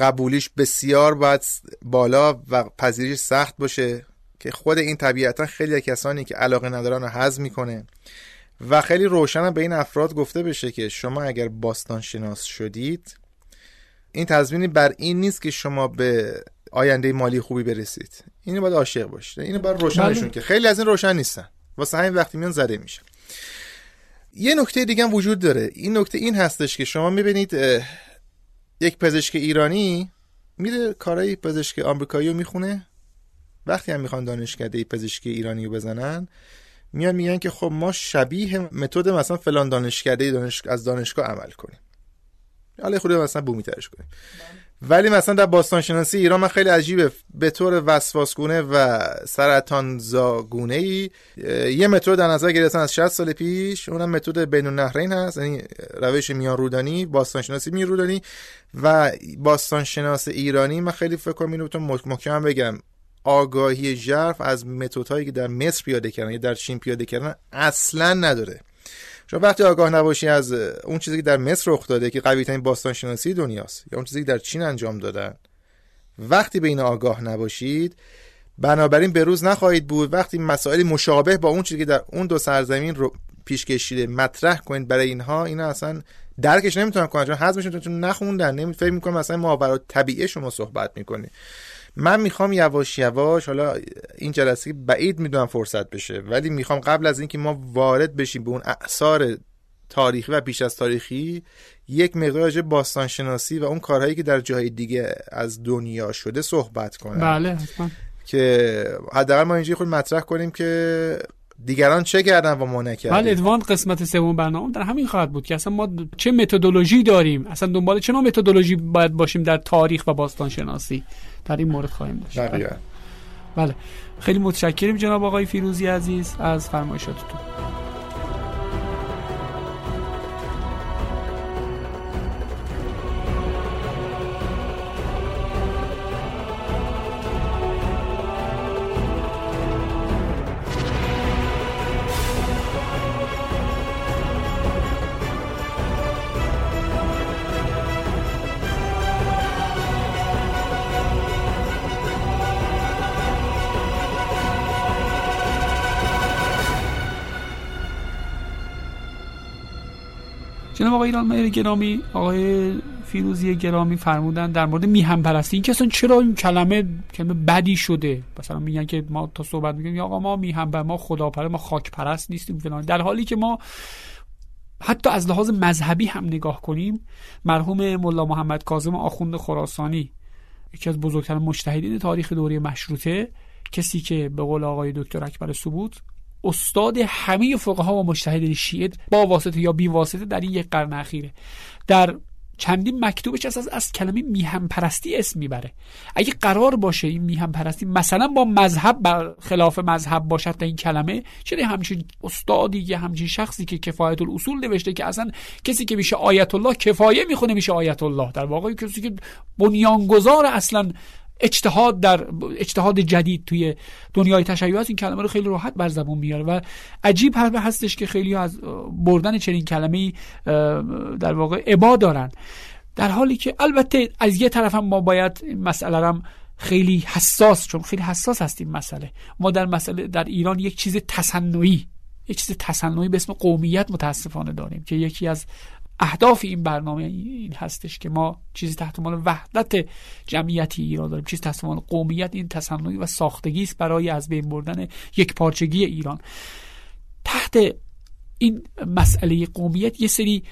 قبولیش بسیار باید بالا و پذیرش سخت باشه که خود این طبیعتا خیلی کسانی که علاقه ندارن رو حذف می‌کنه. و خیلی روشن به این افراد گفته بشه که شما اگر باستان شناس شدید این تضمینی بر این نیست که شما به آینده مالی خوبی برسید. اینو باید عاشق باشید. اینو باید روشنشون بله. که خیلی از این روشن نیستن. واسه همین وقتی میان زده میشه یه نکته دیگه هم وجود داره. این نکته این هستش که شما می‌بینید یک پزشک ایرانی میره کارهای پزشک آمریکایی رو می‌خونه. وقتی هم می‌خوان دانشکده پزشکی ایرانی رو بزنن میان میگن که خب ما شبیه متد مثلا فلان دانشکده دانش... از دانشگاه عمل کنیم. حالا خود مثلا بومی ترش کنیم. ولی مثلا در باستان شناسی ایران من خیلی عجیبه. به طور وسواسگونه و سرطان زاگونه ای یه متد در نظر گرفتن از 60 سال پیش اونم متد بین النهرین هست یعنی روش میان رودانی باستان شناسی میان رودانی و باستان شناس ایرانی. من خیلی فکر کنم اینو محکم بگم. آگاهی ژرف از متدهایی که در مصر پیاده کردن یا در چین پیاده کردن اصلا نداره. شما وقتی آگاه نباشی از اون چیزی که در مصر رخ داده که قوی ترین باستان شناسی دنیاست یا اون چیزی که در چین انجام دادن وقتی به این آگاه نباشید بنابراین به روز نخواهید بود وقتی مسائل مشابه با اون چیزی که در اون دو سرزمین رو پیش کشیده مطرح کنید برای اینها اینا اصلا درکش نمی‌تونن کنن چون حزمشون نخوندن نمی فکر می‌کنم مثلا ماورا طبیعه شما صحبت می‌کنید من می‌خوام یواش یواش حالا این جلسه بعید می‌دونم فرصت بشه ولی می‌خوام قبل از اینکه ما وارد بشیم به اون اثار تاریخی و پیش از تاریخی یک مقدار راجع باستان شناسی و اون کارهایی که در جای دیگه از دنیا شده صحبت کنم. بله که حداقل ما اینجا خود مطرح کنیم که دیگران چه کردن و ما نکردیم. بله ادوان قسمت سوم برنامه در همین خواهد بود که اصلا ما چه متدولوژی داریم؟ اصلا دنبال چه نوع متدولوژی باید باشیم در تاریخ و باستان شناسی در این مورد خواهیم داشت. بله. بله. خیلی متشکریم جناب آقای فیروزی عزیز از فرمایشاتتون. جناب آقای ایران مهر گرامی آقای فیروزی گرامی فرمودن در مورد میهم پرستی این اصلا چرا این کلمه کلمه بدی شده؟ مثلا میگن که ما تا صحبت میگیم آقا ما میهم ما خدا پرست ما خاک پرست نیستیم فلان. در حالی که ما حتی از لحاظ مذهبی هم نگاه کنیم مرحوم ملا محمد کاظم آخوند خراسانی یکی از بزرگترین مجتهدین تاریخ دوره مشروطه کسی که به قول آقای دکتر اکبر سبوت استاد همه فقها و مجتهدین شیعه با واسطه یا بی واسطه در این یک قرن اخیره. در چندین مکتوبش از, از کلمه میهم پرستی اسم می‌بره. اگه قرار باشه این میهم پرستی مثلا با مذهب بر خلاف مذهب باشد تا این کلمه چرا همچین استادی یه همچین شخصی که کفایت الاصول نوشته که اصلا کسی که میشه آیت الله کفایه می‌خونه میشه آیت الله. در واقع کسی که بنیانگذار اصلا اجتهاد در اجتهاد جدید توی دنیای تشیع این کلمه رو خیلی راحت بر زبون میاره و عجیب هستش که خیلی از بردن چنین کلمه در واقع عبا دارن. در حالی که البته از یه طرف هم ما باید مسئله هم خیلی حساس چون خیلی حساس هستیم مسئله. ما در مسئله در ایران یک چیز تصنعی یک چیز تصنعی به اسم قومیت متاسفانه داریم که یکی از اهداف این برنامه این هستش که ما چیزی تحت عنوان وحدت جمعیتی ایران داریم. چیزی تحت عنوان قومیت این تصنعی و ساختگی است برای از بین بردن یک پارچگی ایران. تحت این مسئله قومیت یه سری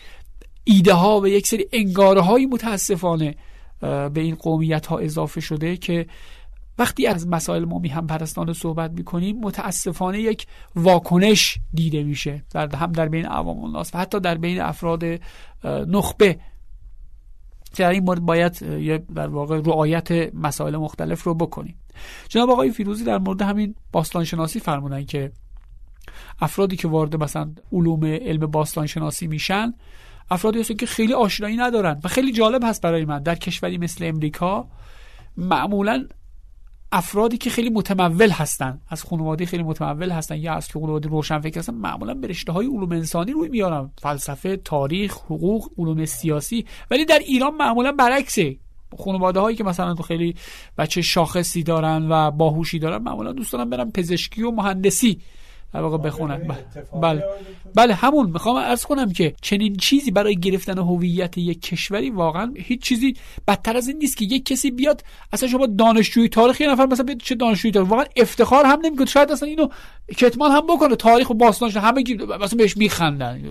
ایده ها و یک سری انگاره های متاسفانه به این قومیت ها اضافه شده که وقتی از مسائل ما هم پرستانه صحبت می‌کنیم متاسفانه یک واکنش دیده میشه در هم در بین عوام الناس و حتی در بین افراد نخبه. که در این مورد باید در واقع رعایت مسائل مختلف رو بکنیم. جناب آقای فیروزی در مورد همین باستان شناسی فرمودن که افرادی که وارد مثلا علوم علم باستان شناسی میشن افرادی هستن که خیلی آشنایی ندارن و خیلی جالب هست برای من. در کشوری مثل امریکا معمولا افرادی که خیلی متمول هستن از خانواده خیلی متمول هستن یا از خانواده روشن فکر هستن معمولا به رشته های علوم انسانی روی میارن. فلسفه تاریخ حقوق علوم سیاسی. ولی در ایران معمولا برعکسه. خانواده هایی که مثلا تو خیلی بچه شاخصی دارن و باهوشی دارن معمولا دوست دارن برن پزشکی و مهندسی. در واقع بخونن. بله. بله. همون. می‌خوام ارز کنم که چنین چیزی برای گرفتن هویت یک کشوری واقعا هیچ چیزی بدتر از این نیست که یک کسی بیاد اصلا شما دانشجوی تاریخ یه نفر مثلا بیاد چه دانشجوی تاریخ واقعا افتخار هم نمی‌کنه. شاید اصلا اینو کتمان هم بکنه. تاریخ و باستانش همه مثلا بهش میخندن.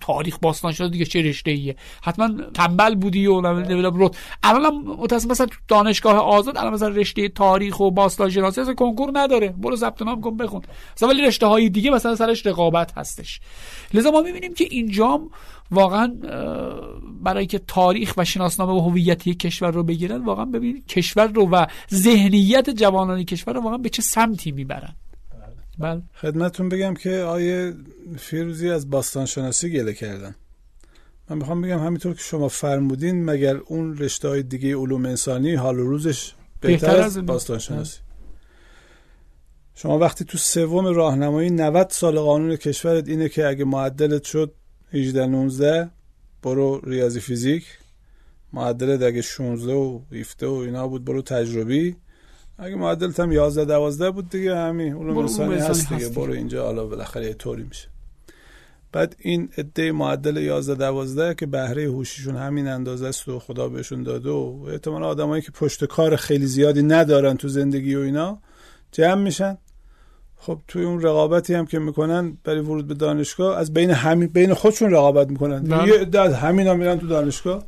تاریخ باستان شده دیگه چه رشته ایه حتما تنبل بودی و نمی‌دونم رود الان متأسف مثلا دانشگاه آزاد الان مثلا رشته تاریخ و باستان شناسی اصلا کنکور نداره. برو ثبت نام کن بخون. مثلا ولی رشته های دیگه مثلا سرش رقابت هستش. لذا ما می‌بینیم که اینجام واقعا برای که تاریخ و شناسنامه و هویت کشور رو بگیرن واقعا ببینید کشور رو و ذهنیت جوانان کشور رو واقعا به چه سمتی می‌برن. بله. خدمتتون بگم که آیه فیروزی از باستان شناسی گله کردن. من می‌خوام بگم همینطور که شما فرمودین مگر اون رشته های دیگه علوم انسانی حال و روزش بهتر, از باستان شناسی شما وقتی تو سوم راهنمایی 90 سال قانون کشورت اینه که اگه معدلت شد 18 19 برو ریاضی فیزیک. معدلت اگه 16 و 17 و اینا بود برو تجربی. اگه معدلت هم 11 12 بود دیگه همین علوم انسانی هست دیگه. برو اینجا حالا بالاخره یه طوری میشه. بعد این عده معدل 11 12 که بهره هوشیشون همین اندازه است و خدا بهشون داده و احتمال آدمایی که پشت کار خیلی زیادی ندارن تو زندگی و اینا جمع میشن. خب توی اون رقابتی هم که می‌کنن برای ورود به دانشگاه از بین همین بین خودشون رقابت می‌کنن. بله. یه عده از همینا میرن تو دانشگاه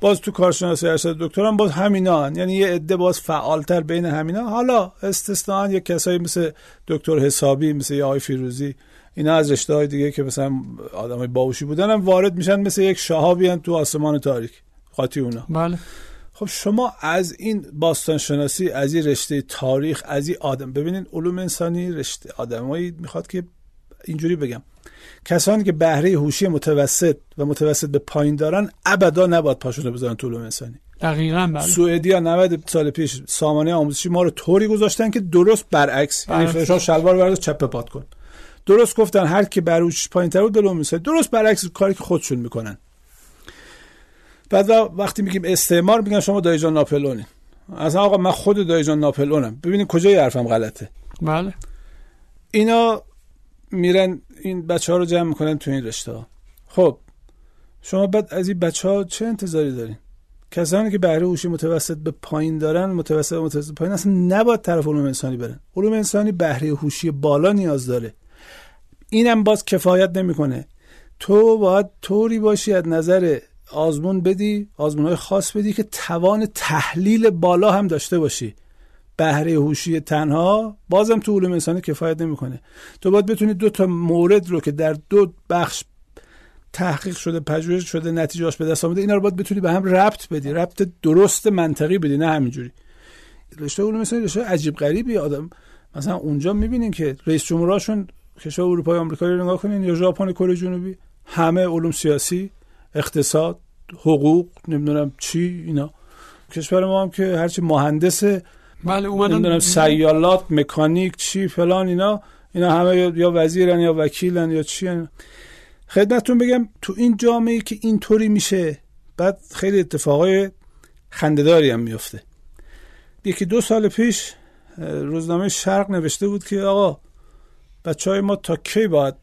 باز تو کارشناسی ارشد دکتر هم باز همینا هن. یعنی یه عده باز فعالتر بین همینا حالا استثنا یه کسایی مثل دکتر حسابی مثل یه آقای فیروزی اینا از رشته های دیگه که مثلا آدمای باوشی بودن هم وارد میشن مثل یک شهابی تو آسمان تاریک. خاطی اونا. بله. خب شما از این باستان شناسی از این رشته تاریخ از این آدم ببینید علوم انسانی رشته آدمایی می‌خواد که اینجوری بگم. کسانی که بهره هوشی متوسط و متوسط به پایین دارن ابدا نباید پاشون بزنن تو علوم انسانی. دقیقاً بله. سوئدیا 90 سال پیش سامانه آموزشی ما رو طوری گذاشتن که درست برعکس یعنی بله. شلوار ورد چپ پات کن. درست گفتن هر کی بروش پایین تر بود علوم انسانی درست برعکس کاری که خودشون می‌کنن. بعد وقتی میگیم استعمار میگن شما دایجان ناپلونین از آقا من خود دایجان ناپلونم. ببینید کجای حرفم غلطه. بله. اینا میرن این بچه ها رو جمع می‌کنن تو این رشته ها. خب شما بعد از این بچه ها چه انتظاری دارین؟ کسانی که بهره هوشی متوسط به پایین دارن متوسط به متوسط پایین اصلا نباید طرف علوم انسانی برن. علوم انسانی بهره هوشی بالا نیاز داره. اینم باز کفایت نمی‌کنه. تو باید طوری باشی از نظر آزمون بدی آزمون های خاص بدی که توان تحلیل بالا هم داشته باشی. بهره هوشی تنها بازم تو علوم انسانی کفایت نمی‌کنه. تو باید بتونی دو تا مورد رو که در دو بخش تحقیق شده پژوهش شده نتیجهاش به دست آمده اینا رو باید بتونی به هم ربط بدی ربط درست منطقی بدی نه همینجوری. رشته علوم انسانی رشته عجیب غریبی آدم. مثلا اونجا می‌بینین که رئیس جمهوراشون کشور اروپای آمریکایی رو نگاه کنین یا ژاپن کره جنوبی همه علوم سیاسی. اقتصاد حقوق نمی‌دونم چی اینا. کشور ما هم که هرچی مهندس بله اومدن نمی‌دونم سیالات مکانیک چی فلان اینا. اینا همه یا وزیرن یا وکیلن یا چی هن. خدمتتون بگم تو این جامعه که اینطوری میشه بعد خیلی اتفاقای خندهداری هم میفته یکی دو سال پیش روزنامه شرق نوشته بود که آقا بچه های ما تا کی باید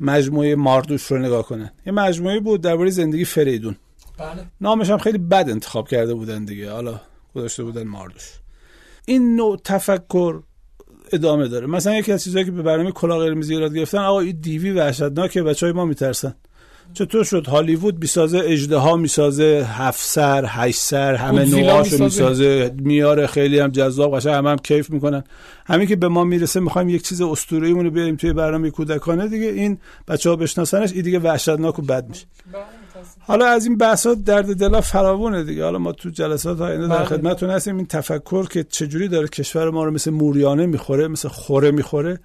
مجموعه ماردوش رو نگاه کنن یه مجموعه بود درباره زندگی فریدون. بله. نامش هم خیلی بد انتخاب کرده بودن دیگه. حالا گذاشته بودن ماردوش. این نوع تفکر ادامه داره. مثلا یکی از چیزایی که به برنامه کلاه قرمز ایراد گرفتن آقا این دیوی وحشتناکه بچهای ما میترسن. چطور شد هالیوود می‌سازه اجدها می‌سازه هفت سر هشت سر همه نوعاشو می‌سازه میاره خیلی هم جذاب قشنگ هم, هم کیف می‌کنن. همین که به ما می‌رسه می‌خوایم یک چیز اسطوره‌ای رو بیاریم توی برنامه کودکانه دیگه. این بچه‌ها بشناسنش این دیگه وحشتناک و بد میشه. حالا از این بحثا درد دلا فراوونه دیگه. حالا ما تو جلسات آینده در بله. خدمتتون هستیم. این تفکر که چجوری داره کشور ما رو مثل موریانه می‌خوره مثل خوره می‌خوره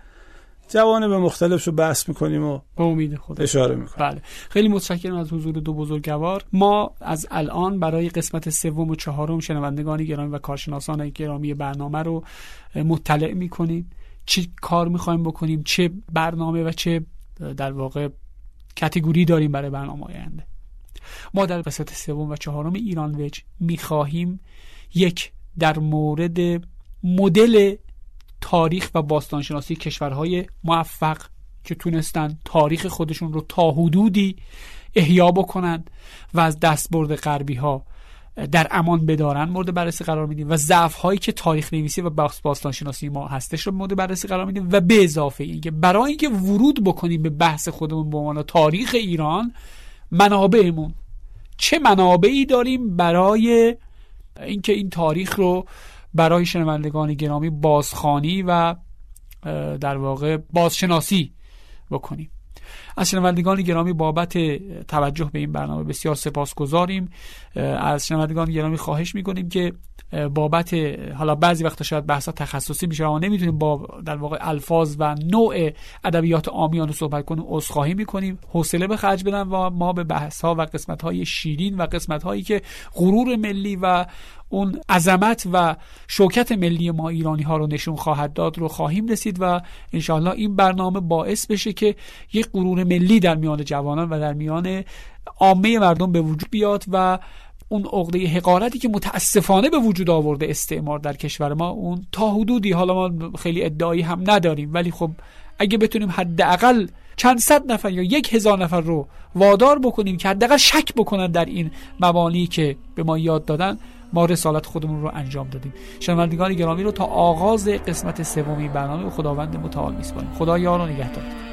جوانه به مختلف رو بحث می‌کنیم و به امید خدا. اشاره می‌کنیم. بله. خیلی متشکرم از حضور دو بزرگوار. ما از الان برای قسمت سوم و چهارم شنوندگان گرامی و کارشناسان گرامی برنامه رو مطلع می‌کنیم. چه کار می‌خوایم بکنیم؟ چه برنامه و چه در واقع کتگوری داریم برای برنامه آینده؟ ما در قسمت سوم و چهارم ایران وج می‌خواهیم یک در مورد مدل تاریخ و باستانشناسی کشورهای موفق که تونستن تاریخ خودشون رو تا حدودی احیا بکنن و از دستبرد غربی ها در امان بدارن مورد بررسی قرار میدیم. و ضعف هایی که تاریخ نویسی و باستان شناسی ما هستش رو مورد بررسی قرار میدیم. و به اضافه اینکه برای اینکه ورود بکنیم به بحث خودمون به عنوان تاریخ ایران منابعمون. چه منابعی داریم برای اینکه این تاریخ رو برای شنوندگان گرامی بازخانی و در واقع بازشناسی بکنیم. از شنوندگان گرامی بابت توجه به این برنامه بسیار سپاسگزاریم. از شنوندگان گرامی خواهش می‌کنیم که بابت حالا بعضی وقتا شاید بحثا تخصصی میشه اما نمی‌تونیم با در واقع الفاظ و نوع ادبیات عامیانه صحبت کنیم عذرخواهی می‌کنیم. حوصله به خرج بدن و ما به بحث ها و قسمت های شیرین و قسمت هایی که غرور ملی و اون عظمت و شوکت ملی ما ایرانی ها رو نشون خواهد داد رو خواهیم رسید و انشاءالله این برنامه باعث بشه که یک غرور ملی در میان جوانان و در میان عامه مردم به وجود بیاد و اون عقده حقارتی که متاسفانه به وجود آورده استعمار در کشور ما اون تا حدودی حالا ما خیلی ادعایی هم نداریم ولی خب اگه بتونیم حداقل چند صد نفر یا یک هزار نفر رو وادار بکنیم که حداقل شک بکنن در این مبانی که به ما یاد دادن ما رسالت خودمون رو انجام دادیم. شنوندگان گرامی رو تا آغاز قسمت سومی برنامه خداوند متعال میسپاریم. خدا یار و نگهدار.